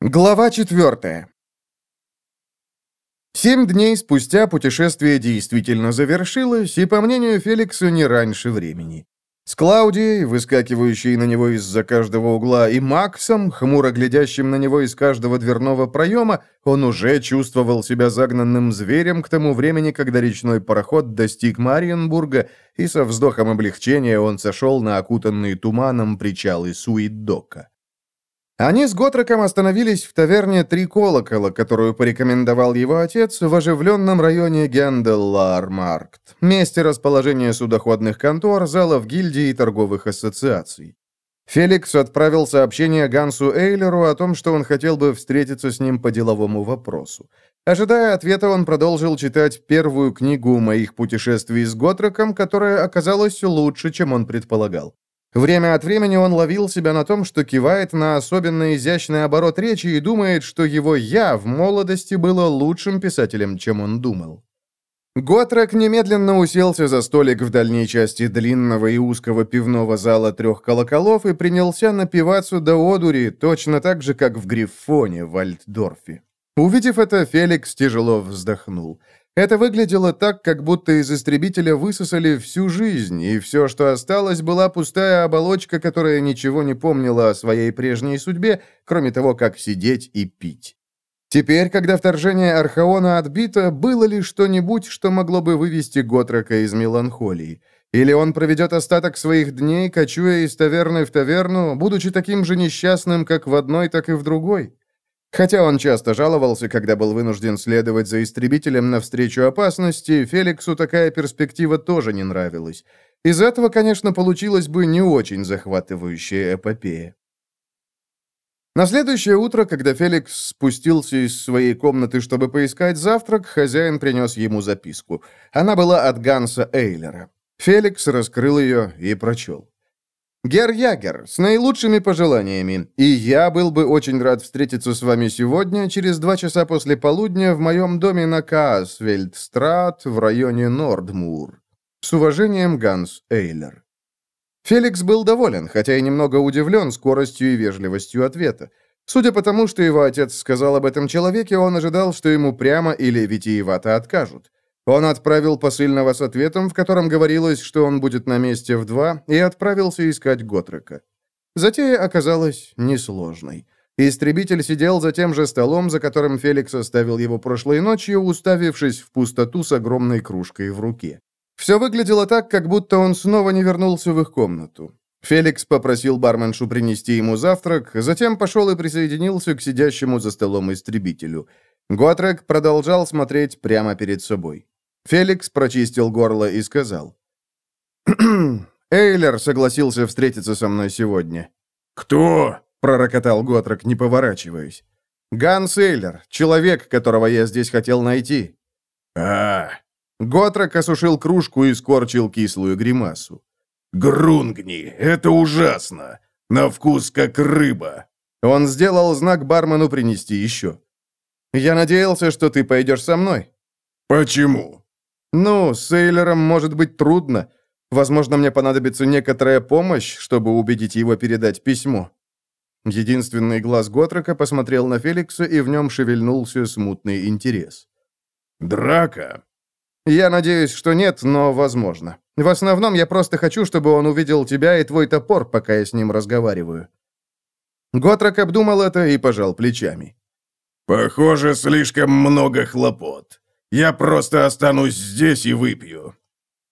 Глава четвертая. Семь дней спустя путешествие действительно завершилось, и, по мнению Феликса, не раньше времени. С Клаудией, выскакивающей на него из-за каждого угла, и Максом, хмуро глядящим на него из каждого дверного проема, он уже чувствовал себя загнанным зверем к тому времени, когда речной пароход достиг Мариенбурга, и со вздохом облегчения он сошел на окутанные туманом причалы Суиддока. Они с Готроком остановились в таверне «Три колокола», которую порекомендовал его отец в оживленном районе Генделлар-Маркт, месте расположения судоходных контор, залов гильдий и торговых ассоциаций. Феликс отправил сообщение Гансу Эйлеру о том, что он хотел бы встретиться с ним по деловому вопросу. Ожидая ответа, он продолжил читать первую книгу моих путешествий с Готроком, которая оказалась лучше, чем он предполагал. Время от времени он ловил себя на том, что кивает на особенно изящный оборот речи и думает, что его «я» в молодости было лучшим писателем, чем он думал. Готрек немедленно уселся за столик в дальней части длинного и узкого пивного зала трех колоколов и принялся напиваться до одури, точно так же, как в Гриффоне в Альтдорфе. Увидев это, Феликс тяжело вздохнул. Это выглядело так, как будто из истребителя высосали всю жизнь, и все, что осталось, была пустая оболочка, которая ничего не помнила о своей прежней судьбе, кроме того, как сидеть и пить. Теперь, когда вторжение Архаона отбито, было ли что-нибудь, что могло бы вывести Готрока из меланхолии? Или он проведет остаток своих дней, кочуя из таверны в таверну, будучи таким же несчастным, как в одной, так и в другой? Хотя он часто жаловался, когда был вынужден следовать за истребителем навстречу опасности, Феликсу такая перспектива тоже не нравилась. Из этого, конечно, получилась бы не очень захватывающая эпопея. На следующее утро, когда Феликс спустился из своей комнаты, чтобы поискать завтрак, хозяин принес ему записку. Она была от Ганса Эйлера. Феликс раскрыл ее и прочел. Гер Ягер, с наилучшими пожеланиями, и я был бы очень рад встретиться с вами сегодня, через два часа после полудня, в моем доме на Каасвельдстрат в районе Нордмур. С уважением, Ганс Эйлер. Феликс был доволен, хотя и немного удивлен скоростью и вежливостью ответа. Судя по тому, что его отец сказал об этом человеке, он ожидал, что ему прямо или витиевато откажут. Он отправил посыльного с ответом, в котором говорилось, что он будет на месте в два, и отправился искать Готрека. Затея оказалась несложной. Истребитель сидел за тем же столом, за которым Феликс оставил его прошлой ночью, уставившись в пустоту с огромной кружкой в руке. Все выглядело так, как будто он снова не вернулся в их комнату. Феликс попросил барменшу принести ему завтрак, затем пошел и присоединился к сидящему за столом истребителю. Готрек продолжал смотреть прямо перед собой. Феликс прочистил горло и сказал. «Эйлер согласился встретиться со мной сегодня». «Кто?» — пророкотал Готрек, не поворачиваясь. «Ганс Эйлер, человек, которого я здесь хотел найти». «А...» Готрек осушил кружку и скорчил кислую гримасу. «Грунгни, это ужасно! На вкус как рыба!» Он сделал знак бармену принести еще. «Я надеялся, что ты пойдешь со мной». «Почему?» «Ну, с Эйлером может быть трудно. Возможно, мне понадобится некоторая помощь, чтобы убедить его передать письмо». Единственный глаз Готрека посмотрел на Феликса, и в нем шевельнулся смутный интерес. «Драка?» «Я надеюсь, что нет, но возможно. В основном я просто хочу, чтобы он увидел тебя и твой топор, пока я с ним разговариваю». Готрек обдумал это и пожал плечами. «Похоже, слишком много хлопот. Я просто останусь здесь и выпью».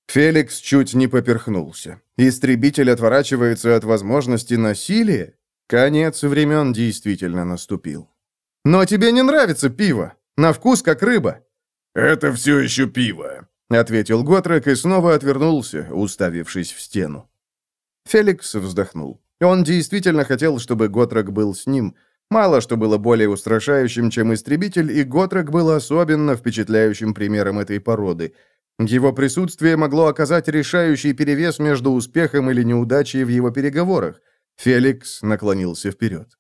Феликс чуть не поперхнулся. Истребитель отворачивается от возможности насилия? Конец времен действительно наступил. «Но тебе не нравится пиво. На вкус как рыба». «Это все еще пиво», — ответил Готрек и снова отвернулся, уставившись в стену. Феликс вздохнул. Он действительно хотел, чтобы Готрек был с ним, Мало что было более устрашающим, чем истребитель, и Готрек был особенно впечатляющим примером этой породы. Его присутствие могло оказать решающий перевес между успехом или неудачей в его переговорах. Феликс наклонился вперед.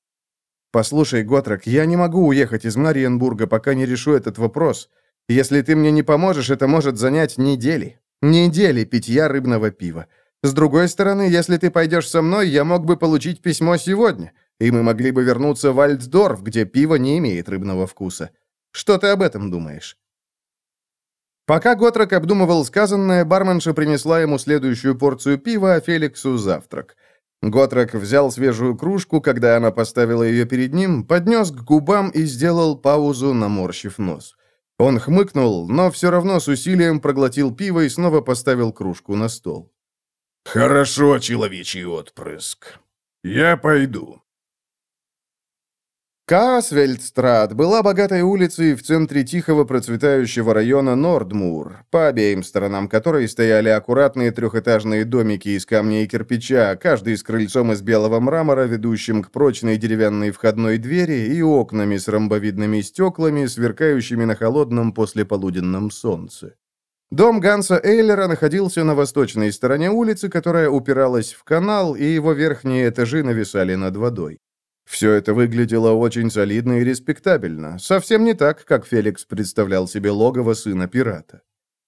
«Послушай, Готрек, я не могу уехать из Мариенбурга, пока не решу этот вопрос. Если ты мне не поможешь, это может занять недели. Недели питья рыбного пива. С другой стороны, если ты пойдешь со мной, я мог бы получить письмо сегодня. И мы могли бы вернуться в Альтсдорф, где пиво не имеет рыбного вкуса. Что ты об этом думаешь?» Пока Готрок обдумывал сказанное, барменша принесла ему следующую порцию пива, а Феликсу завтрак. Готрок взял свежую кружку, когда она поставила ее перед ним, поднес к губам и сделал паузу, наморщив нос. Он хмыкнул, но все равно с усилием проглотил пиво и снова поставил кружку на стол. «Хорошо, человечий отпрыск. Я пойду». Каасвельдстрат была богатой улицей в центре тихого процветающего района Нордмур, по обеим сторонам которой стояли аккуратные трехэтажные домики из камня и кирпича, каждый с крыльцом из белого мрамора, ведущим к прочной деревянной входной двери и окнами с ромбовидными стеклами, сверкающими на холодном послеполуденном солнце. Дом Ганса Эйлера находился на восточной стороне улицы, которая упиралась в канал, и его верхние этажи нависали над водой. Все это выглядело очень солидно и респектабельно, совсем не так, как Феликс представлял себе логово сына пирата.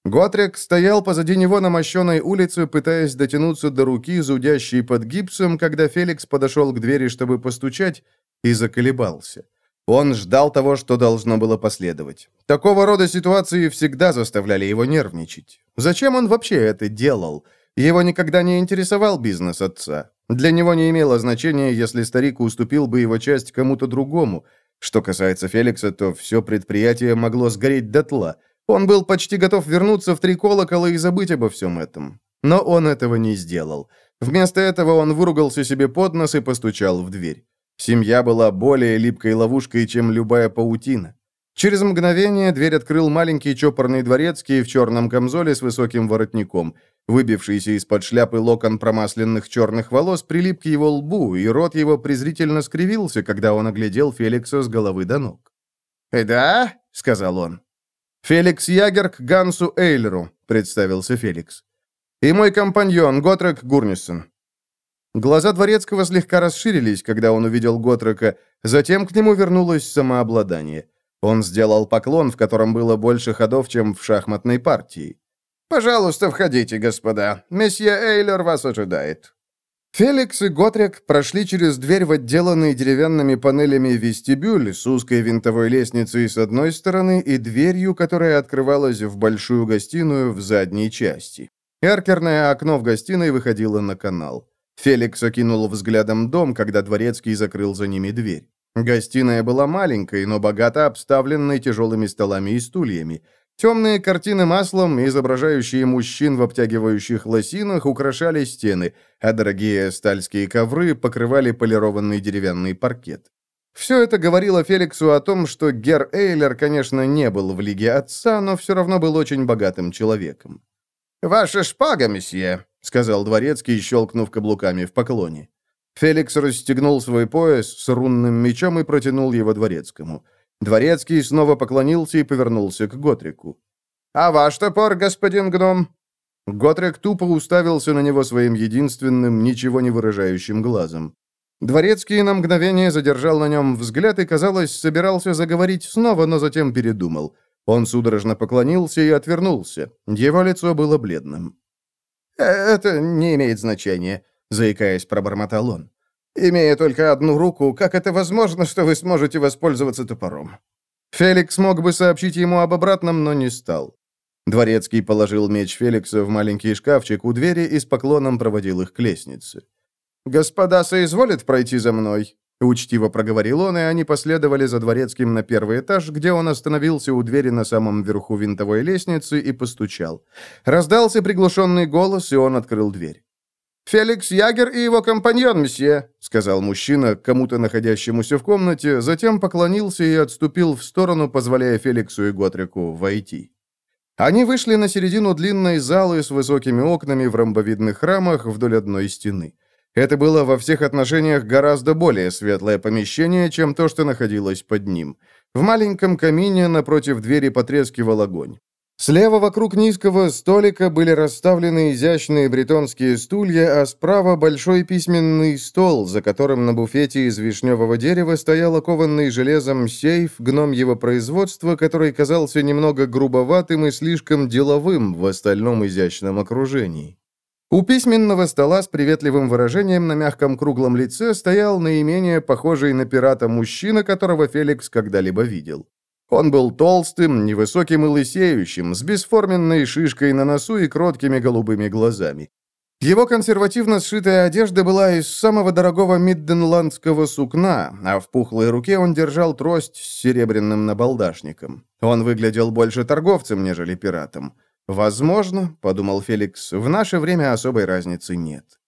Готрек стоял позади него на мощенной улице, пытаясь дотянуться до руки, зудящей под гипсом, когда Феликс подошел к двери, чтобы постучать, и заколебался. Он ждал того, что должно было последовать. Такого рода ситуации всегда заставляли его нервничать. Зачем он вообще это делал? Его никогда не интересовал бизнес отца. Для него не имело значения, если старик уступил бы его часть кому-то другому. Что касается Феликса, то все предприятие могло сгореть дотла. Он был почти готов вернуться в три колокола и забыть обо всем этом. Но он этого не сделал. Вместо этого он выругался себе под нос и постучал в дверь. Семья была более липкой ловушкой, чем любая паутина. Через мгновение дверь открыл маленький чопорный дворецкий в черном камзоле с высоким воротником. Выбившийся из-под шляпы локон промасленных черных волос прилип к его лбу, и рот его презрительно скривился, когда он оглядел Феликса с головы до ног. «Э, «Да?» — сказал он. «Феликс Ягер к Гансу Эйлеру», — представился Феликс. «И мой компаньон Готрек Гурнисон». Глаза Дворецкого слегка расширились, когда он увидел Готрека, затем к нему вернулось самообладание. Он сделал поклон, в котором было больше ходов, чем в шахматной партии. «Пожалуйста, входите, господа. Месье Эйлер вас ожидает». Феликс и Готрик прошли через дверь в отделанный деревянными панелями вестибюль с узкой винтовой лестницей с одной стороны и дверью, которая открывалась в большую гостиную в задней части. Эркерное окно в гостиной выходило на канал. Феликс окинул взглядом дом, когда дворецкий закрыл за ними дверь. Гостиная была маленькой, но богато обставленной тяжелыми столами и стульями. Темные картины маслом, изображающие мужчин в обтягивающих лосинах, украшали стены, а дорогие стальские ковры покрывали полированный деревянный паркет. Все это говорило Феликсу о том, что Гер Эйлер, конечно, не был в Лиге Отца, но все равно был очень богатым человеком. «Ваша шпага, месье», — сказал дворецкий, щелкнув каблуками в поклоне. Феликс расстегнул свой пояс с рунным мечом и протянул его дворецкому. Дворецкий снова поклонился и повернулся к Готрику. «А ваш топор, господин гном?» Готрик тупо уставился на него своим единственным, ничего не выражающим глазом. Дворецкий на мгновение задержал на нем взгляд и, казалось, собирался заговорить снова, но затем передумал. Он судорожно поклонился и отвернулся. Его лицо было бледным. «Э, «Это не имеет значения. — заикаясь, пробормотал он. «Имея только одну руку, как это возможно, что вы сможете воспользоваться топором?» Феликс мог бы сообщить ему об обратном, но не стал. Дворецкий положил меч Феликса в маленький шкафчик у двери и с поклоном проводил их к лестнице. «Господа соизволят пройти за мной?» Учтиво проговорил он, и они последовали за дворецким на первый этаж, где он остановился у двери на самом верху винтовой лестницы и постучал. Раздался приглушенный голос, и он открыл дверь. «Феликс Ягер и его компаньон, месье», — сказал мужчина кому-то находящемуся в комнате, затем поклонился и отступил в сторону, позволяя Феликсу и Готрику войти. Они вышли на середину длинной залы с высокими окнами в ромбовидных рамах вдоль одной стены. Это было во всех отношениях гораздо более светлое помещение, чем то, что находилось под ним. В маленьком камине напротив двери потрескивал огонь. Слева вокруг низкого столика были расставлены изящные бретонские стулья, а справа большой письменный стол, за которым на буфете из вишневого дерева стоял окованный железом сейф гномьего производства, который казался немного грубоватым и слишком деловым в остальном изящном окружении. У письменного стола с приветливым выражением на мягком круглом лице стоял наименее похожий на пирата мужчина, которого Феликс когда-либо видел. Он был толстым, невысоким и лысеющим, с бесформенной шишкой на носу и кроткими голубыми глазами. Его консервативно сшитая одежда была из самого дорогого мидденландского сукна, а в пухлой руке он держал трость с серебряным набалдашником. Он выглядел больше торговцем, нежели пиратом. «Возможно», — подумал Феликс, — «в наше время особой разницы нет».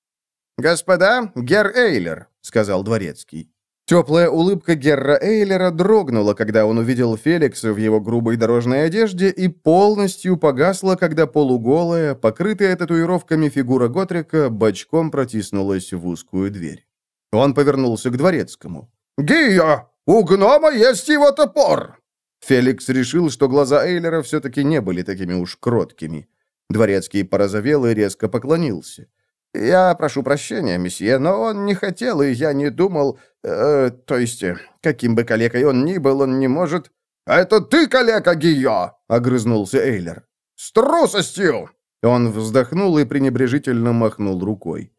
«Господа, герр Эйлер», — сказал дворецкий. Теплая улыбка Герра Эйлера дрогнула, когда он увидел Феликса в его грубой дорожной одежде, и полностью погасла, когда полуголая, покрытая татуировками фигура Готрика, бочком протиснулась в узкую дверь. Он повернулся к дворецкому. «Гия, у гнома есть его топор!» Феликс решил, что глаза Эйлера все-таки не были такими уж кроткими. Дворецкий порозовел и резко поклонился. «Я прошу прощения, месье, но он не хотел, и я не думал... Э, то есть, э, каким бы калекой он ни был, он не может...» «Это ты калека, Гио!» — огрызнулся Эйлер. «С трусостью!» Он вздохнул и пренебрежительно махнул рукой.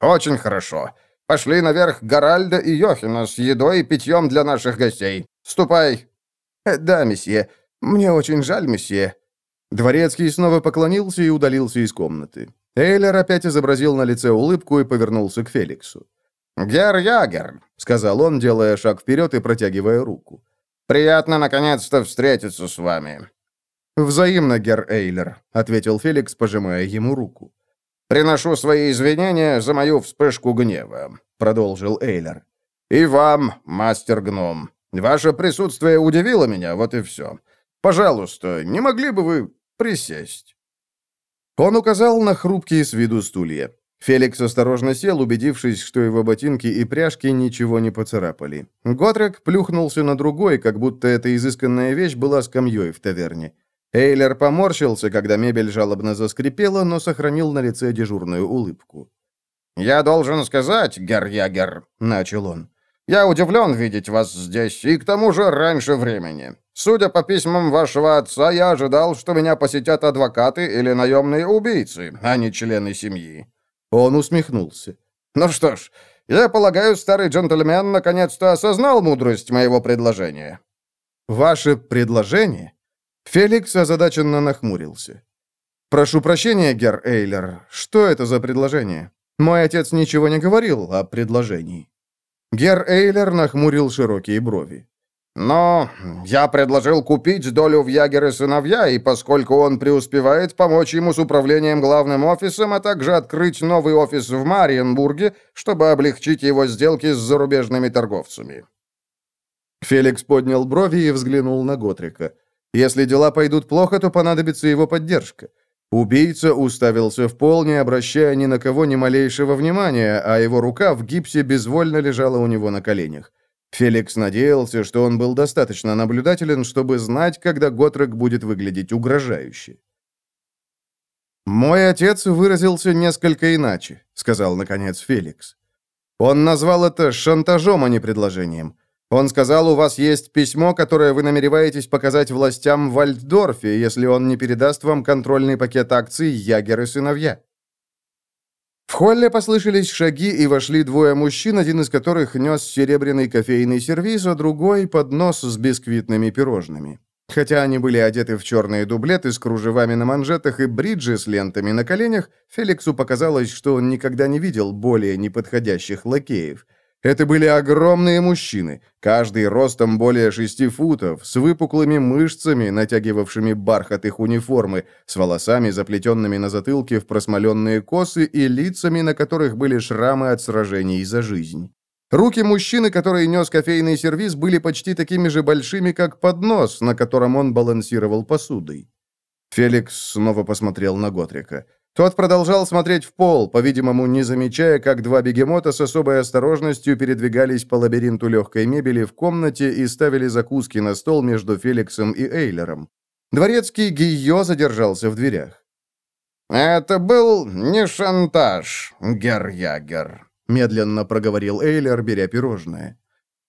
«Очень хорошо. Пошли наверх Гаральда и Йохина с едой и питьем для наших гостей. Ступай!» «Э, «Да, месье. Мне очень жаль, месье». Дворецкий снова поклонился и удалился из комнаты. Эйлер опять изобразил на лице улыбку и повернулся к Феликсу. «Гер Ягер», — сказал он, делая шаг вперед и протягивая руку. «Приятно, наконец-то, встретиться с вами». «Взаимно, Гер Эйлер», — ответил Феликс, пожимая ему руку. «Приношу свои извинения за мою вспышку гнева», — продолжил Эйлер. «И вам, мастер-гном. Ваше присутствие удивило меня, вот и все. Пожалуйста, не могли бы вы присесть?» Он указал на хрупкие с виду стулья. Феликс осторожно сел, убедившись, что его ботинки и пряжки ничего не поцарапали. Готрек плюхнулся на другой, как будто эта изысканная вещь была скамьей в таверне. Эйлер поморщился, когда мебель жалобно заскрипела, но сохранил на лице дежурную улыбку. «Я должен сказать, Герр-Ягер», — начал он, я удивлен видеть вас здесь, и к тому же раньше времени. Судя по письмам вашего отца, я ожидал, что меня посетят адвокаты или наемные убийцы, а не члены семьи». Он усмехнулся. «Ну что ж, я полагаю, старый джентльмен наконец-то осознал мудрость моего предложения». «Ваше предложение?» Феликс озадаченно нахмурился. «Прошу прощения, Герр Эйлер, что это за предложение? Мой отец ничего не говорил о предложении». Гер Эйлер нахмурил широкие брови. «Но я предложил купить долю в Ягер сыновья, и поскольку он преуспевает, помочь ему с управлением главным офисом, а также открыть новый офис в Мариенбурге, чтобы облегчить его сделки с зарубежными торговцами». Феликс поднял брови и взглянул на Готрика. «Если дела пойдут плохо, то понадобится его поддержка. Убийца уставился в пол, не обращая ни на кого ни малейшего внимания, а его рука в гипсе безвольно лежала у него на коленях. Феликс надеялся, что он был достаточно наблюдателен, чтобы знать, когда Готрек будет выглядеть угрожающе. «Мой отец выразился несколько иначе», — сказал, наконец, Феликс. «Он назвал это шантажом, а не предложением. Он сказал, у вас есть письмо, которое вы намереваетесь показать властям в Вальддорфе, если он не передаст вам контрольный пакет акций «Ягер и сыновья». В холле послышались шаги, и вошли двое мужчин, один из которых нес серебряный кофейный сервиз, а другой — поднос с бисквитными пирожными. Хотя они были одеты в черные дублеты с кружевами на манжетах и бриджи с лентами на коленях, Феликсу показалось, что он никогда не видел более неподходящих лакеев. Это были огромные мужчины, каждый ростом более шести футов, с выпуклыми мышцами, натягивавшими бархат их униформы, с волосами, заплетенными на затылке в просмоленные косы и лицами, на которых были шрамы от сражений за жизнь. Руки мужчины, который нес кофейный сервиз, были почти такими же большими, как поднос, на котором он балансировал посудой. Феликс снова посмотрел на Готрика. Тот продолжал смотреть в пол, по-видимому, не замечая, как два бегемота с особой осторожностью передвигались по лабиринту легкой мебели в комнате и ставили закуски на стол между Феликсом и Эйлером. Дворецкий Гийо задержался в дверях. «Это был не шантаж, Герр-Ягер», — медленно проговорил Эйлер, беря пирожное.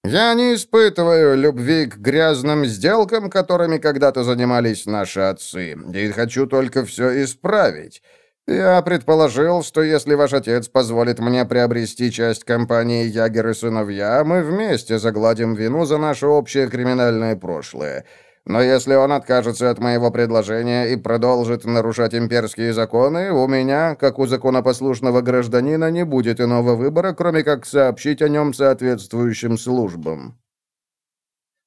«Я не испытываю любви к грязным сделкам, которыми когда-то занимались наши отцы, и хочу только все исправить». «Я предположил, что если ваш отец позволит мне приобрести часть компании «Ягер и сыновья», мы вместе загладим вину за наше общее криминальное прошлое. Но если он откажется от моего предложения и продолжит нарушать имперские законы, у меня, как у законопослушного гражданина, не будет иного выбора, кроме как сообщить о нем соответствующим службам».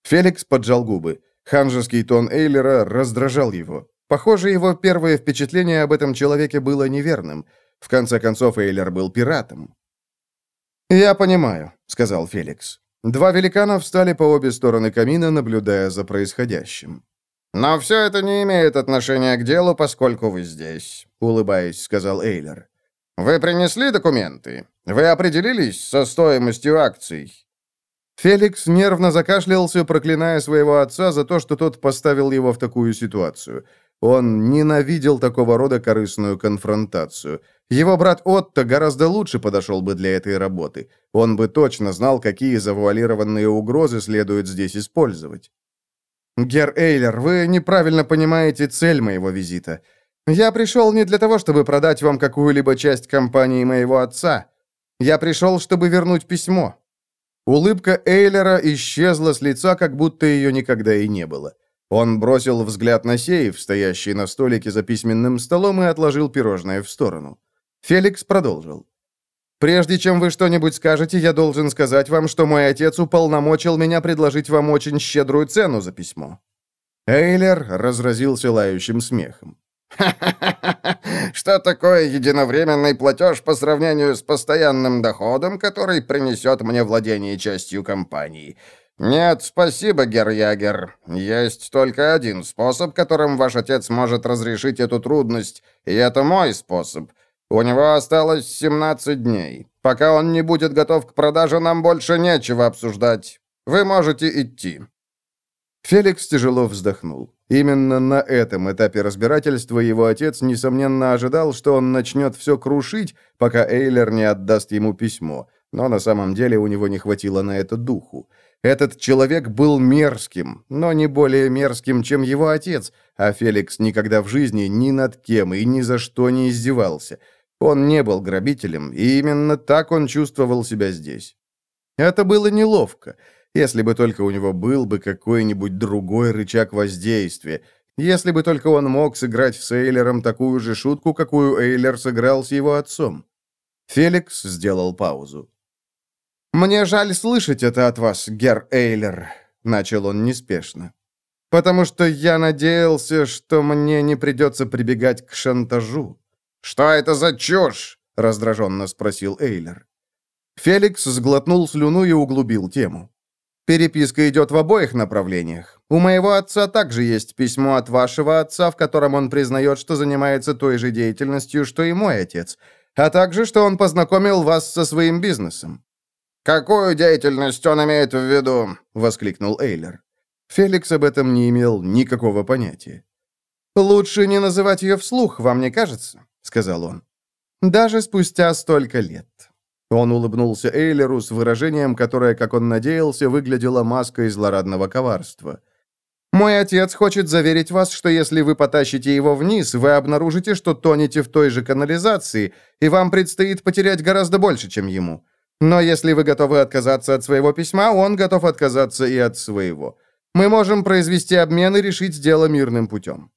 Феликс поджал губы. Ханжеский тон Эйлера раздражал его. Похоже, его первое впечатление об этом человеке было неверным. В конце концов, Эйлер был пиратом. «Я понимаю», — сказал Феликс. Два великана встали по обе стороны камина, наблюдая за происходящим. «Но все это не имеет отношения к делу, поскольку вы здесь», — улыбаясь, сказал Эйлер. «Вы принесли документы? Вы определились со стоимостью акций?» Феликс нервно закашлялся, проклиная своего отца за то, что тот поставил его в такую ситуацию. Он ненавидел такого рода корыстную конфронтацию. Его брат Отто гораздо лучше подошел бы для этой работы. Он бы точно знал, какие завуалированные угрозы следует здесь использовать. «Гер Эйлер, вы неправильно понимаете цель моего визита. Я пришел не для того, чтобы продать вам какую-либо часть компании моего отца. Я пришел, чтобы вернуть письмо». Улыбка Эйлера исчезла с лица, как будто ее никогда и не было. Он бросил взгляд на сейф, стоящий на столике за письменным столом, и отложил пирожное в сторону. Феликс продолжил. «Прежде чем вы что-нибудь скажете, я должен сказать вам, что мой отец уполномочил меня предложить вам очень щедрую цену за письмо». Эйлер разразился лающим смехом. Что такое единовременный платеж по сравнению с постоянным доходом, который принесет мне владение частью компании? «Нет, спасибо, Герр Есть только один способ, которым ваш отец может разрешить эту трудность, и это мой способ. У него осталось 17 дней. Пока он не будет готов к продаже, нам больше нечего обсуждать. Вы можете идти». Феликс тяжело вздохнул. Именно на этом этапе разбирательства его отец, несомненно, ожидал, что он начнет все крушить, пока Эйлер не отдаст ему письмо, но на самом деле у него не хватило на это духу. Этот человек был мерзким, но не более мерзким, чем его отец, а Феликс никогда в жизни ни над кем и ни за что не издевался. Он не был грабителем, и именно так он чувствовал себя здесь. Это было неловко, если бы только у него был бы какой-нибудь другой рычаг воздействия, если бы только он мог сыграть с Эйлером такую же шутку, какую Эйлер сыграл с его отцом. Феликс сделал паузу. «Мне жаль слышать это от вас, Гер Эйлер», — начал он неспешно. «Потому что я надеялся, что мне не придется прибегать к шантажу». «Что это за чушь?» — раздраженно спросил Эйлер. Феликс сглотнул слюну и углубил тему. «Переписка идет в обоих направлениях. У моего отца также есть письмо от вашего отца, в котором он признает, что занимается той же деятельностью, что и мой отец, а также, что он познакомил вас со своим бизнесом. «Какую деятельность он имеет в виду?» — воскликнул Эйлер. Феликс об этом не имел никакого понятия. «Лучше не называть ее вслух, вам не кажется?» — сказал он. «Даже спустя столько лет». Он улыбнулся Эйлеру с выражением, которое, как он надеялся, выглядело маской злорадного коварства. «Мой отец хочет заверить вас, что если вы потащите его вниз, вы обнаружите, что тонете в той же канализации, и вам предстоит потерять гораздо больше, чем ему. Но если вы готовы отказаться от своего письма, он готов отказаться и от своего. Мы можем произвести обмен и решить дело мирным путем».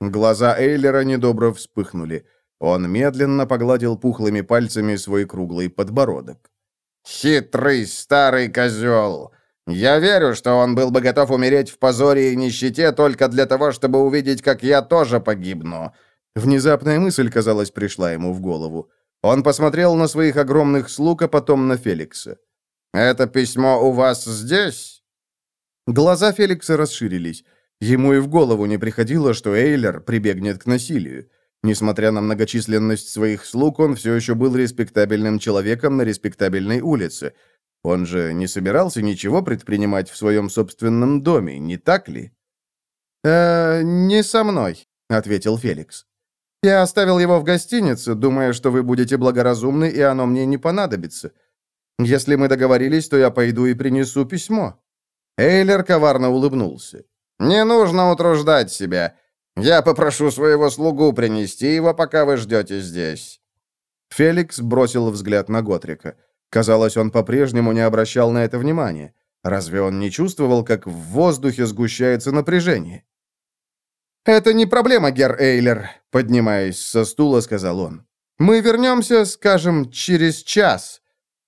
Глаза Эйлера недобро вспыхнули. Он медленно погладил пухлыми пальцами свой круглый подбородок. «Хитрый старый козел! Я верю, что он был бы готов умереть в позоре и нищете только для того, чтобы увидеть, как я тоже погибну». Внезапная мысль, казалось, пришла ему в голову. Он посмотрел на своих огромных слуг, а потом на Феликса. «Это письмо у вас здесь?» Глаза Феликса расширились. Ему и в голову не приходило, что Эйлер прибегнет к насилию. Несмотря на многочисленность своих слуг, он все еще был респектабельным человеком на респектабельной улице. Он же не собирался ничего предпринимать в своем собственном доме, не так ли? «Э, не со мной», — ответил Феликс. Я оставил его в гостинице, думая, что вы будете благоразумны, и оно мне не понадобится. Если мы договорились, то я пойду и принесу письмо». Эйлер коварно улыбнулся. «Не нужно утруждать себя. Я попрошу своего слугу принести его, пока вы ждете здесь». Феликс бросил взгляд на Готрика. Казалось, он по-прежнему не обращал на это внимания. Разве он не чувствовал, как в воздухе сгущается напряжение? «Это не проблема, Гер Эйлер», — поднимаясь со стула, сказал он. «Мы вернемся, скажем, через час».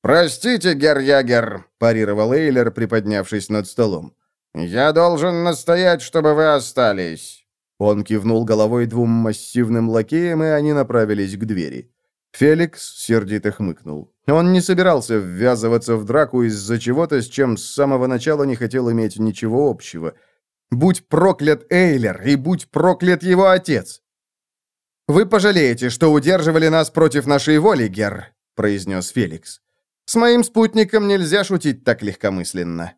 «Простите, Гер Ягер», — парировал Эйлер, приподнявшись над столом. «Я должен настоять, чтобы вы остались». Он кивнул головой двум массивным лакеям, и они направились к двери. Феликс сердито хмыкнул. Он не собирался ввязываться в драку из-за чего-то, с чем с самого начала не хотел иметь ничего общего. Будь проклят Эйлер, и будь проклят его отец! «Вы пожалеете, что удерживали нас против нашей воли, Гер», — произнес Феликс. «С моим спутником нельзя шутить так легкомысленно».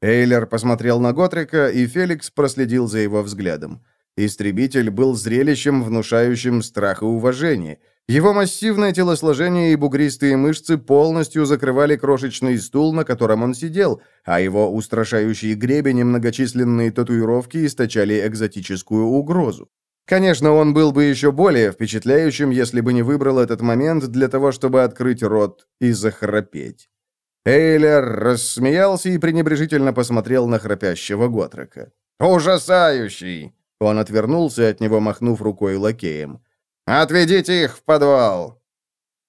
Эйлер посмотрел на Готрика, и Феликс проследил за его взглядом. Истребитель был зрелищем, внушающим страх и уважение — его массивное телосложение и бугристые мышцы полностью закрывали крошечный стул, на котором он сидел, а его устрашающий гребень и многочисленные татуировки источали экзотическую угрозу. Конечно, он был бы еще более впечатляющим, если бы не выбрал этот момент для того, чтобы открыть рот и захрапеть. Эйлер рассмеялся и пренебрежительно посмотрел на храпящего Готрека. «Ужасающий!» Он отвернулся от него, махнув рукой лакеем. «Отведите их в подвал!»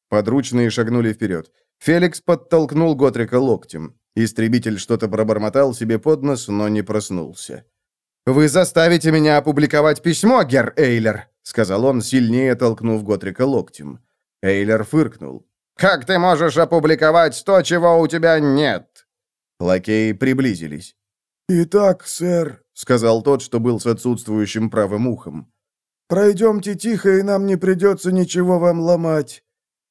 Подручные шагнули вперед. Феликс подтолкнул Готрика локтем. Истребитель что-то пробормотал себе под нос, но не проснулся. «Вы заставите меня опубликовать письмо, Гер Эйлер», — сказал он, сильнее толкнув Готрика локтем. Эйлер фыркнул. «Как ты можешь опубликовать то, чего у тебя нет?» Лакеи приблизились. «Итак, сэр», — сказал тот, что был с отсутствующим правым ухом. Пройдемте тихо, и нам не придется ничего вам ломать».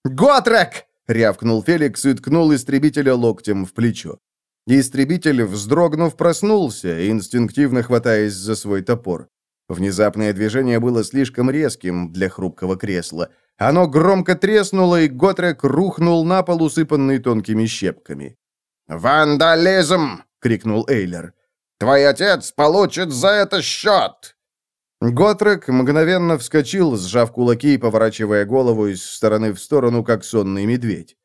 «Готрек!» — рявкнул Феликс и ткнул истребителя локтем в плечо. Истребитель, вздрогнув, проснулся, инстинктивно хватаясь за свой топор. Внезапное движение было слишком резким для хрупкого кресла. Оно громко треснуло, и Готрек рухнул на пол, усыпанный тонкими щепками. «Вандализм!» — крикнул Эйлер. «Твой отец получит за это счет!» Готрек мгновенно вскочил, сжав кулаки и поворачивая голову из стороны в сторону, как сонный медведь.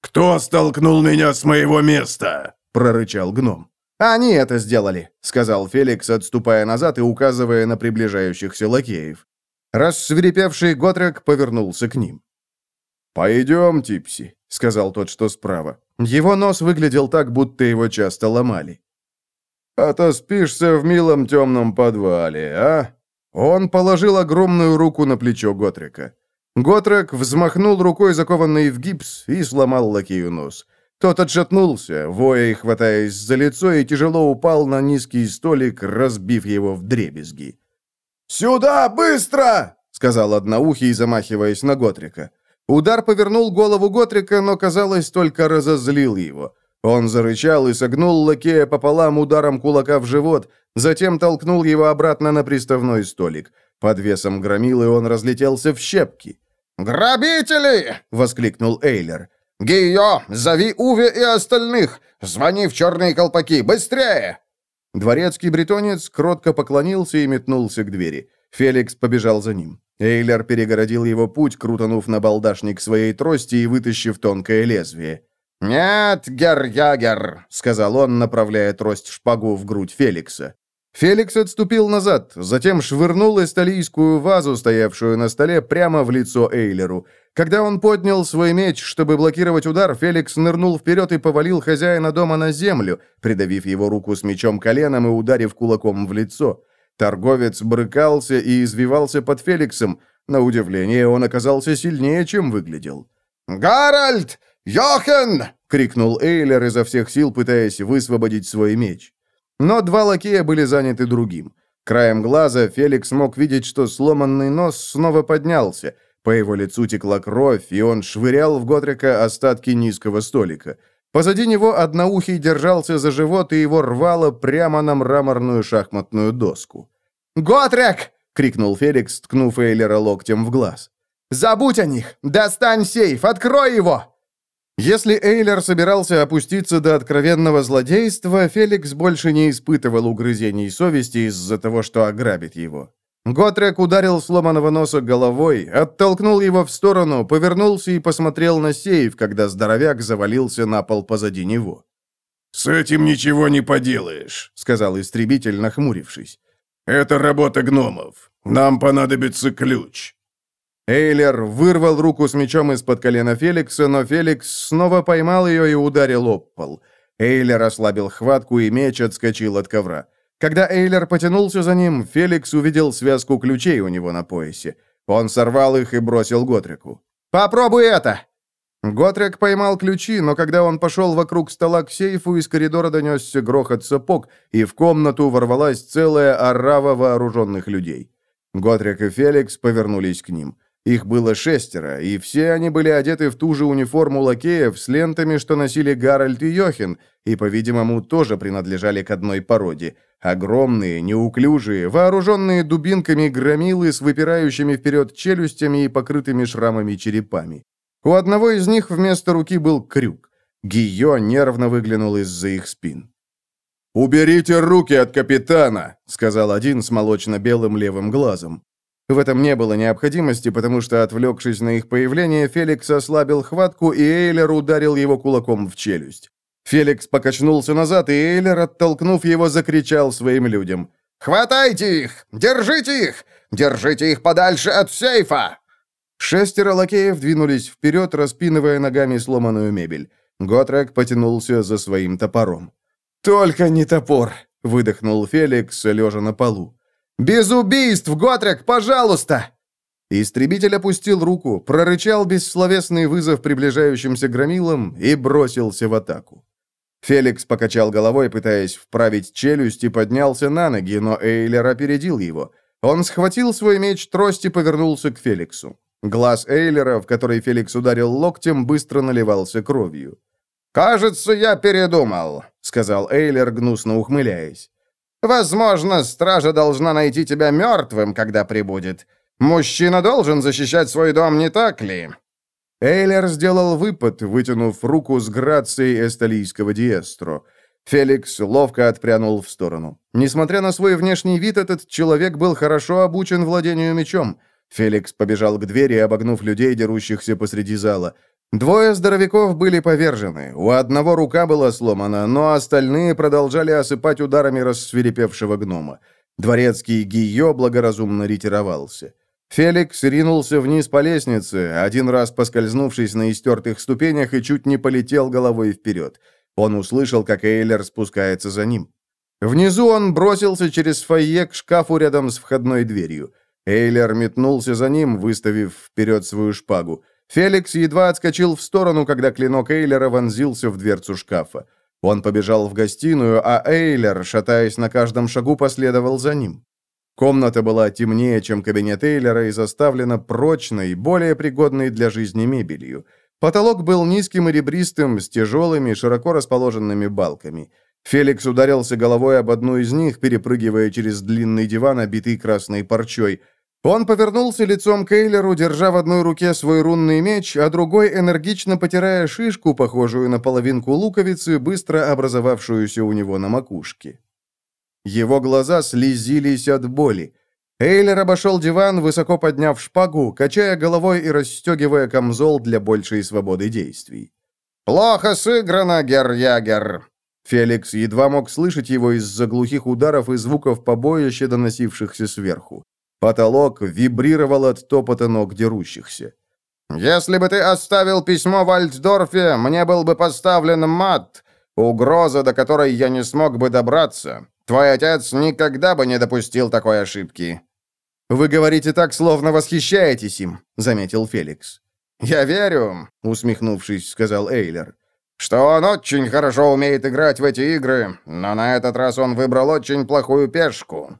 «Кто столкнул меня с моего места?» — прорычал гном. «Они это сделали», — сказал Феликс, отступая назад и указывая на приближающихся лакеев. Рассверепевший Готрек повернулся к ним. «Пойдем, Типси», — сказал тот, что справа. Его нос выглядел так, будто его часто ломали. «А то спишься в милом темном подвале, а?» Он положил огромную руку на плечо Готрика. Готрек взмахнул рукой, закованной в гипс, и сломал лакею нос. Тот отшатнулся, воя и хватаясь за лицо, и тяжело упал на низкий столик, разбив его в дребезги. «Сюда, быстро!» — сказал одноухий, замахиваясь на Готрика. Удар повернул голову Готрика, но, казалось, только разозлил его. Он зарычал и согнул лакея пополам ударом кулака в живот, затем толкнул его обратно на приставной столик. Под весом громилы он разлетелся в щепки. «Грабители!» — воскликнул Эйлер. «Гийо, зови Уве и остальных! Звони в черные колпаки! Быстрее!» Дворецкий бретонец кротко поклонился и метнулся к двери. Феликс побежал за ним. Эйлер перегородил его путь, крутанув на балдашник своей трости и вытащив тонкое лезвие. «Нет, гер-ягер», — сказал он, направляя трость шпагу в грудь Феликса. Феликс отступил назад, затем швырнул эсталийскую вазу, стоявшую на столе, прямо в лицо Эйлеру. Когда он поднял свой меч, чтобы блокировать удар, Феликс нырнул вперед и повалил хозяина дома на землю, придавив его руку с мечом коленом и ударив кулаком в лицо. Торговец брыкался и извивался под Феликсом. На удивление, он оказался сильнее, чем выглядел. «Гарольд! «Йохен!» — крикнул Эйлер изо всех сил, пытаясь высвободить свой меч. Но два лакея были заняты другим. Краем глаза Феликс мог видеть, что сломанный нос снова поднялся. По его лицу текла кровь, и он швырял в Готрика остатки низкого столика. Позади него одноухий держался за живот, и его рвало прямо на мраморную шахматную доску. «Готрек!» — крикнул Феликс, ткнув Эйлера локтем в глаз. «Забудь о них! Достань сейф! Открой его!» Если Эйлер собирался опуститься до откровенного злодейства, Феликс больше не испытывал угрызений совести из-за того, что ограбит его. Готрек ударил сломанного носа головой, оттолкнул его в сторону, повернулся и посмотрел на сейф, когда здоровяк завалился на пол позади него. «С этим ничего не поделаешь», — сказал истребитель, нахмурившись. «Это работа гномов. Нам понадобится ключ». Эйлер вырвал руку с мечом из-под колена Феликса, но Феликс снова поймал ее и ударил об пол. Эйлер ослабил хватку, и меч отскочил от ковра. Когда Эйлер потянулся за ним, Феликс увидел связку ключей у него на поясе. Он сорвал их и бросил Готрику. «Попробуй это!» Готрек поймал ключи, но когда он пошел вокруг стола к сейфу, из коридора донесся грохот сапог, и в комнату ворвалась целая орава вооруженных людей. Готрек и Феликс повернулись к ним. Их было шестеро, и все они были одеты в ту же униформу лакеев с лентами, что носили Гарольд и Йохин, и, по-видимому, тоже принадлежали к одной породе. Огромные, неуклюжие, вооруженные дубинками громилы с выпирающими вперед челюстями и покрытыми шрамами черепами. У одного из них вместо руки был крюк. Гио нервно выглянул из-за их спин. «Уберите руки от капитана!» — сказал один с молочно-белым левым глазом. В этом не было необходимости, потому что, отвлекшись на их появление, Феликс ослабил хватку, и Эйлер ударил его кулаком в челюсть. Феликс покачнулся назад, и Эйлер, оттолкнув его, закричал своим людям. «Хватайте их! Держите их! Держите их подальше от сейфа!» Шестеро лакеев двинулись вперед, распинывая ногами сломанную мебель. Готрек потянулся за своим топором. «Только не топор!» — выдохнул Феликс, лежа на полу. «Без убийств, Готрек, пожалуйста!» Истребитель опустил руку, прорычал бессловесный вызов приближающимся громилам и бросился в атаку. Феликс покачал головой, пытаясь вправить челюсть, и поднялся на ноги, но Эйлер опередил его. Он схватил свой меч трость и повернулся к Феликсу. Глаз Эйлера, в который Феликс ударил локтем, быстро наливался кровью. «Кажется, я передумал», — сказал Эйлер, гнусно ухмыляясь. Возможно, стража должна найти тебя мертвым, когда прибудет. Мужчина должен защищать свой дом, не так ли?» Эйлер сделал выпад, вытянув руку с грацией эсталийского диестро. Феликс ловко отпрянул в сторону. Несмотря на свой внешний вид, этот человек был хорошо обучен владению мечом. Феликс побежал к двери, обогнув людей, дерущихся посреди зала. Двое здоровяков были повержены, у одного рука была сломана, но остальные продолжали осыпать ударами рассверепевшего гнома. Дворецкий Гийо благоразумно ретировался. Феликс ринулся вниз по лестнице, один раз поскользнувшись на истертых ступенях и чуть не полетел головой вперед. Он услышал, как Эйлер спускается за ним. Внизу он бросился через фойе к шкафу рядом с входной дверью. Эйлер метнулся за ним, выставив вперед свою шпагу. Феликс едва отскочил в сторону, когда клинок Эйлера вонзился в дверцу шкафа. Он побежал в гостиную, а Эйлер, шатаясь на каждом шагу, последовал за ним. Комната была темнее, чем кабинет Эйлера, и заставлена прочной, более пригодной для жизни мебелью. Потолок был низким и ребристым, с тяжелыми, широко расположенными балками. Феликс ударился головой об одну из них, перепрыгивая через длинный диван, обитый красной парчой – он повернулся лицом к Эйлеру, держа в одной руке свой рунный меч, а другой энергично потирая шишку, похожую на половинку луковицы, быстро образовавшуюся у него на макушке. Его глаза слезились от боли. Эйлер обошел диван, высоко подняв шпагу, качая головой и расстегивая камзол для большей свободы действий. «Плохо сыграно, гер-ягер!» Феликс едва мог слышать его из-за глухих ударов и звуков побоища, доносившихся сверху. Потолок вибрировал от топота ног дерущихся. «Если бы ты оставил письмо в Альтдорфе, мне был бы поставлен мат, угроза, до которой я не смог бы добраться. Твой отец никогда бы не допустил такой ошибки». «Вы говорите так, словно восхищаетесь им», — заметил Феликс. «Я верю», — усмехнувшись, сказал Эйлер, «что он очень хорошо умеет играть в эти игры, но на этот раз он выбрал очень плохую пешку.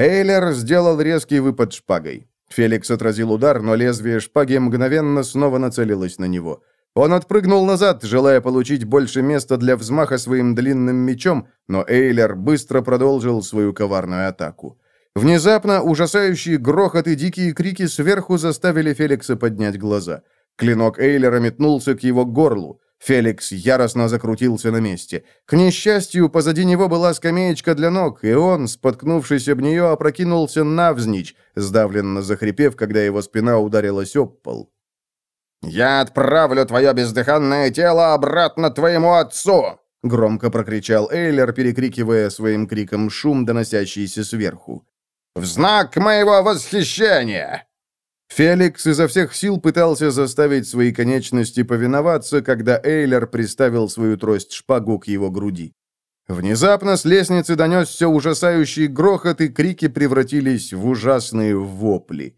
Эйлер сделал резкий выпад шпагой. Феликс отразил удар, но лезвие шпаги мгновенно снова нацелилось на него. Он отпрыгнул назад, желая получить больше места для взмаха своим длинным мечом, но Эйлер быстро продолжил свою коварную атаку. Внезапно ужасающий грохот и дикие крики сверху заставили Феликса поднять глаза. Клинок Эйлера метнулся к его горлу. Феликс яростно закрутился на месте. К несчастью, позади него была скамеечка для ног, и он, споткнувшись об нее, опрокинулся навзничь, сдавленно захрипев, когда его спина ударилась об пол. «Я отправлю твое бездыханное тело обратно твоему отцу!» Громко прокричал Эйлер, перекрикивая своим криком шум, доносящийся сверху. «В знак моего восхищения!» Феликс изо всех сил пытался заставить свои конечности повиноваться, когда Эйлер приставил свою трость-шпагу к его груди. Внезапно с лестницы донесся ужасающий грохот, и крики превратились в ужасные вопли.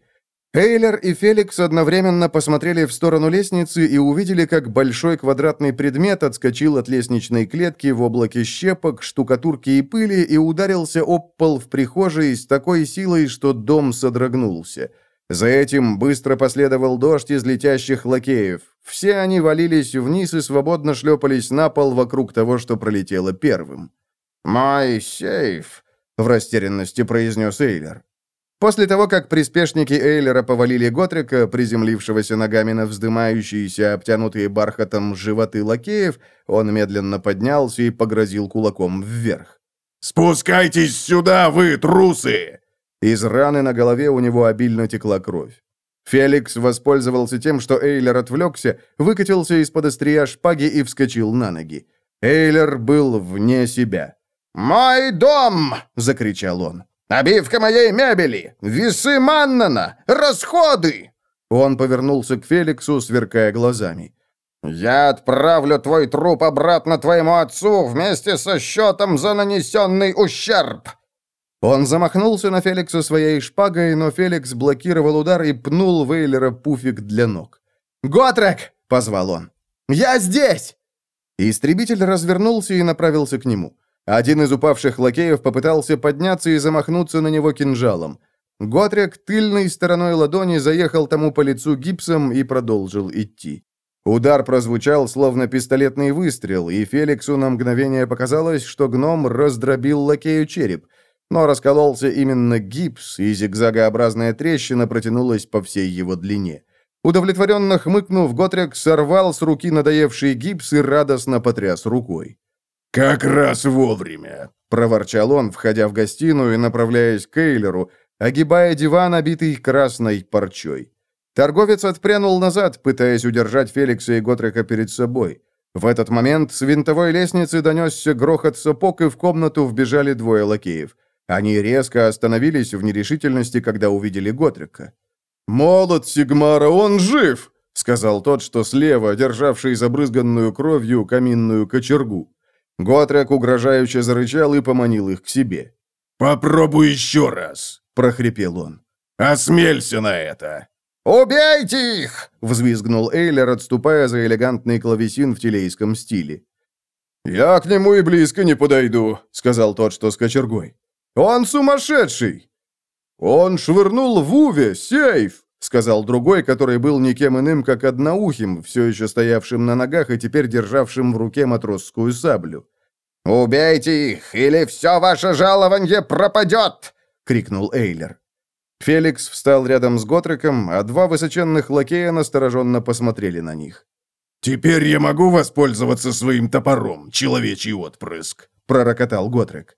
Эйлер и Феликс одновременно посмотрели в сторону лестницы и увидели, как большой квадратный предмет отскочил от лестничной клетки в облаке щепок, штукатурки и пыли и ударился об пол в прихожей с такой силой, что дом содрогнулся. За этим быстро последовал дождь из летящих лакеев. Все они валились вниз и свободно шлепались на пол вокруг того, что пролетело первым. «Мой сейф», — в растерянности произнес Эйлер. После того, как приспешники Эйлера повалили Готрика, приземлившегося ногами на вздымающиеся, обтянутые бархатом животы лакеев, он медленно поднялся и погрозил кулаком вверх. «Спускайтесь сюда, вы трусы!» Из раны на голове у него обильно текла кровь. Феликс воспользовался тем, что Эйлер отвлекся, выкатился из-под острия шпаги и вскочил на ноги. Эйлер был вне себя. «Мой дом!» — закричал он. Обивка моей мебели! Весы Маннана! Расходы!» Он повернулся к Феликсу, сверкая глазами. «Я отправлю твой труп обратно твоему отцу вместе со счетом за нанесенный ущерб!» Он замахнулся на Феликса своей шпагой, но Феликс блокировал удар и пнул Вейлера пуфик для ног. «Готрек!» — позвал он. «Я здесь!» Истребитель развернулся и направился к нему. Один из упавших лакеев попытался подняться и замахнуться на него кинжалом. Готрик тыльной стороной ладони заехал тому по лицу гипсом и продолжил идти. Удар прозвучал, словно пистолетный выстрел, и Феликсу на мгновение показалось, что гном раздробил лакею череп. Но раскололся именно гипс, и зигзагообразная трещина протянулась по всей его длине. Удовлетворенно хмыкнув, Готрик сорвал с руки надоевший гипс и радостно потряс рукой. «Как раз вовремя», — проворчал он, входя в гостиную и направляясь к Эйлеру, огибая диван, обитый красной парчой. Торговец отпрянул назад, пытаясь удержать Феликса и Готрека перед собой. В этот момент с винтовой лестницы донесся грохот сапог, и в комнату вбежали двое лакеев. Они резко остановились в нерешительности, когда увидели Готрика. «Молод Сигмара, он жив!» — сказал тот, что слева, державший забрызганную кровью каминную кочергу. Готрек угрожающе зарычал и поманил их к себе. «Попробуй еще раз!» — прохрипел он. «Осмелься на это!» «Убейте их!» — взвизгнул Эйлер, отступая за элегантный клавесин в телейском стиле. «Я к нему и близко не подойду», — сказал тот, что с кочергой. «Он сумасшедший!» «Он швырнул в Уве сейф!» — сказал другой, который был никем иным, как одноухим, все еще стоявшим на ногах и теперь державшим в руке матросскую саблю. «Убейте их, или все ваше жалование пропадет!» — крикнул Эйлер. Феликс встал рядом с Готриком, а два высоченных лакея настороженно посмотрели на них. «Теперь я могу воспользоваться своим топором, человечий отпрыск», — пророкотал Готрик.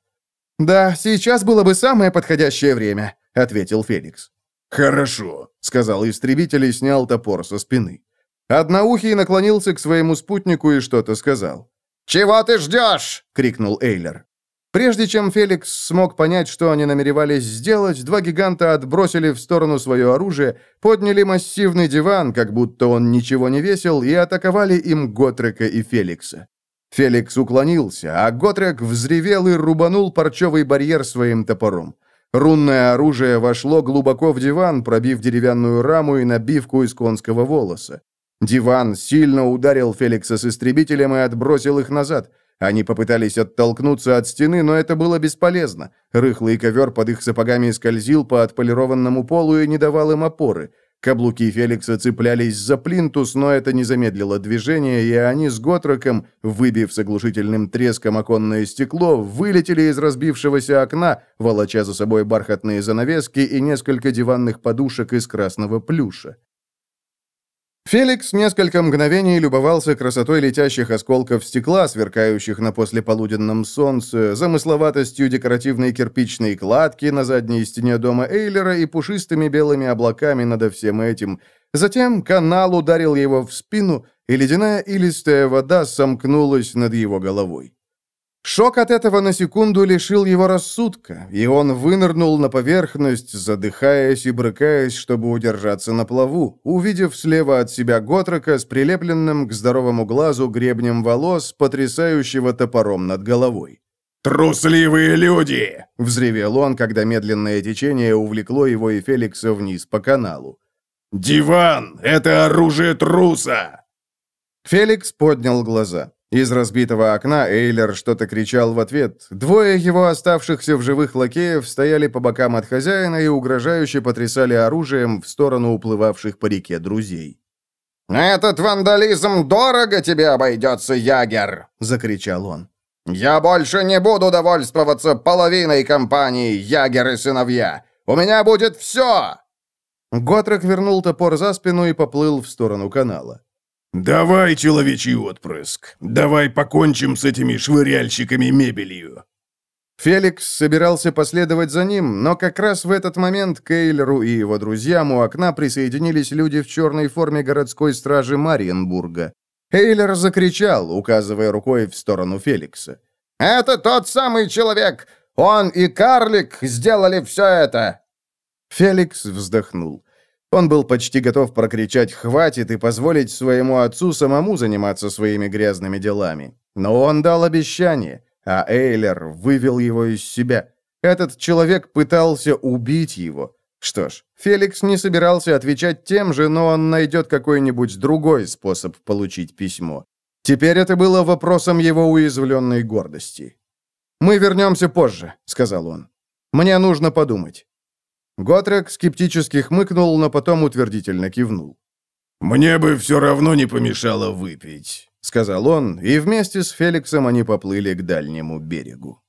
«Да, сейчас было бы самое подходящее время», — ответил Феликс. «Хорошо», — сказал истребитель и снял топор со спины. Одноухий наклонился к своему спутнику и что-то сказал. «Чего ты ждешь?» — крикнул Эйлер. Прежде чем Феликс смог понять, что они намеревались сделать, два гиганта отбросили в сторону свое оружие, подняли массивный диван, как будто он ничего не весил, и атаковали им Готрека и Феликса. Феликс уклонился, а Готрек взревел и рубанул парчевый барьер своим топором. Рунное оружие вошло глубоко в диван, пробив деревянную раму и набивку из конского волоса. Диван сильно ударил Феликса с истребителем и отбросил их назад. Они попытались оттолкнуться от стены, но это было бесполезно. Рыхлый ковер под их сапогами скользил по отполированному полу и не давал им опоры. Каблуки Феликса цеплялись за плинтус, но это не замедлило движение, и они с Готроком, выбив с оглушительным треском оконное стекло, вылетели из разбившегося окна, волоча за собой бархатные занавески и несколько диванных подушек из красного плюша. Феликс несколько мгновений любовался красотой летящих осколков стекла, сверкающих на послеполуденном солнце, замысловатостью декоративной кирпичной кладки на задней стене дома Эйлера и пушистыми белыми облаками над всем этим. Затем канал ударил его в спину, и ледяная илистая вода сомкнулась над его головой. Шок от этого на секунду лишил его рассудка, и он вынырнул на поверхность, задыхаясь и брыкаясь, чтобы удержаться на плаву, увидев слева от себя Готрока с прилепленным к здоровому глазу гребнем волос, потрясающего топором над головой. «Трусливые люди!» — взревел он, когда медленное течение увлекло его и Феликса вниз по каналу. «Диван! Это оружие труса!» Феликс поднял глаза. Из разбитого окна Эйлер что-то кричал в ответ. Двое его оставшихся в живых лакеев стояли по бокам от хозяина и угрожающе потрясали оружием в сторону уплывавших по реке друзей. «Этот вандализм дорого тебе обойдется, Ягер!» — закричал он. «Я больше не буду довольствоваться половиной компании, Ягер и сыновья! У меня будет все!» Готрек вернул топор за спину и поплыл в сторону канала. «Давай, человечий отпрыск, давай покончим с этими швыряльщиками мебелью». Феликс собирался последовать за ним, но как раз в этот момент к Эйлеру и его друзьям у окна присоединились люди в черной форме городской стражи Мариенбурга. Эйлер закричал, указывая рукой в сторону Феликса. «Это тот самый человек! Он и карлик сделали все это!» Феликс вздохнул. Он был почти готов прокричать «хватит» и позволить своему отцу самому заниматься своими грязными делами. Но он дал обещание, а Эйлер вывел его из себя. Этот человек пытался убить его. Что ж, Феликс не собирался отвечать тем же, но он найдет какой-нибудь другой способ получить письмо. Теперь это было вопросом его уязвленной гордости. «Мы вернемся позже», — сказал он. «Мне нужно подумать». Готрек скептически хмыкнул, но потом утвердительно кивнул. «Мне бы все равно не помешало выпить», — сказал он, и вместе с Феликсом они поплыли к дальнему берегу.